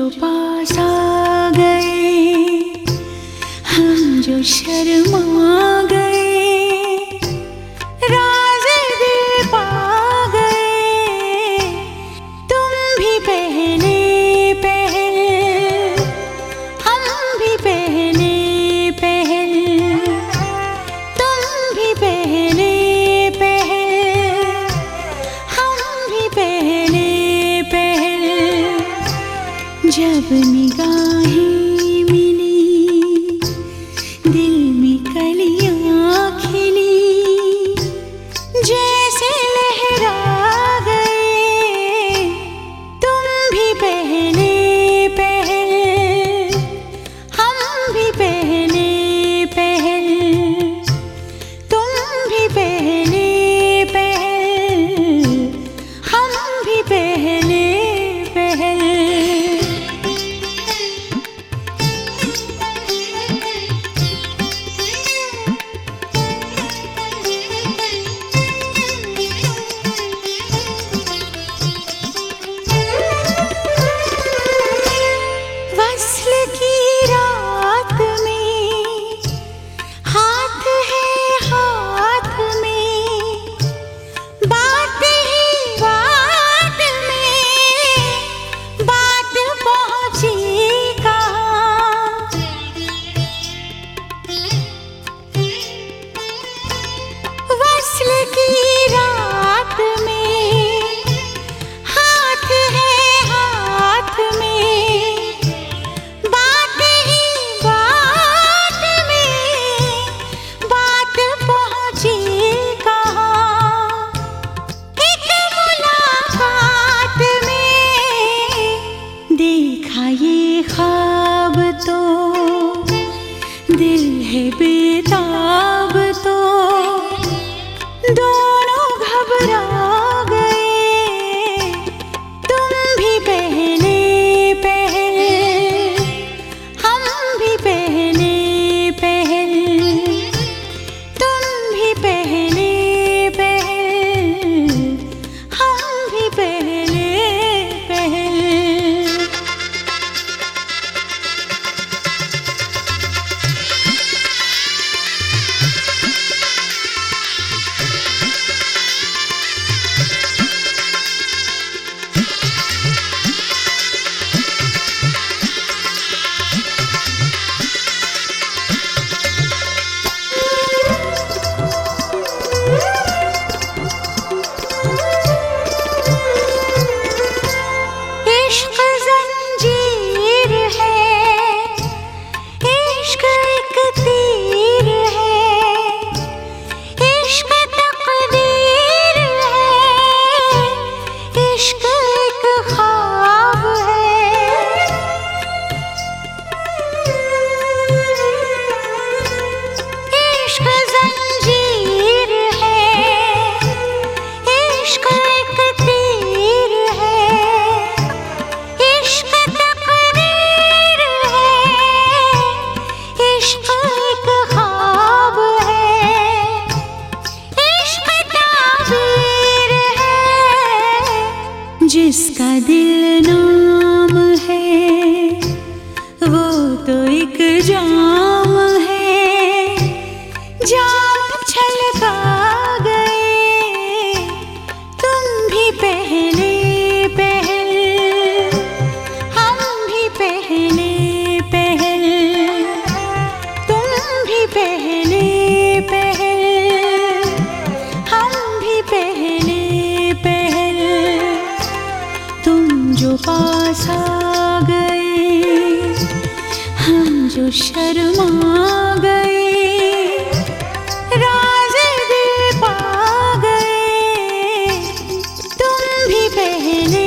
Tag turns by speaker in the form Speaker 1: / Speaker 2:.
Speaker 1: जो पास आ गए हम जो शर्मा 蝉がいる देखा ये ख्वाब तो। दिल है बे जिसका दिल नाम है वो तो एक जाम है। जाम छलका शर्मा गए राजे दिल पा गए। तुम भी पहने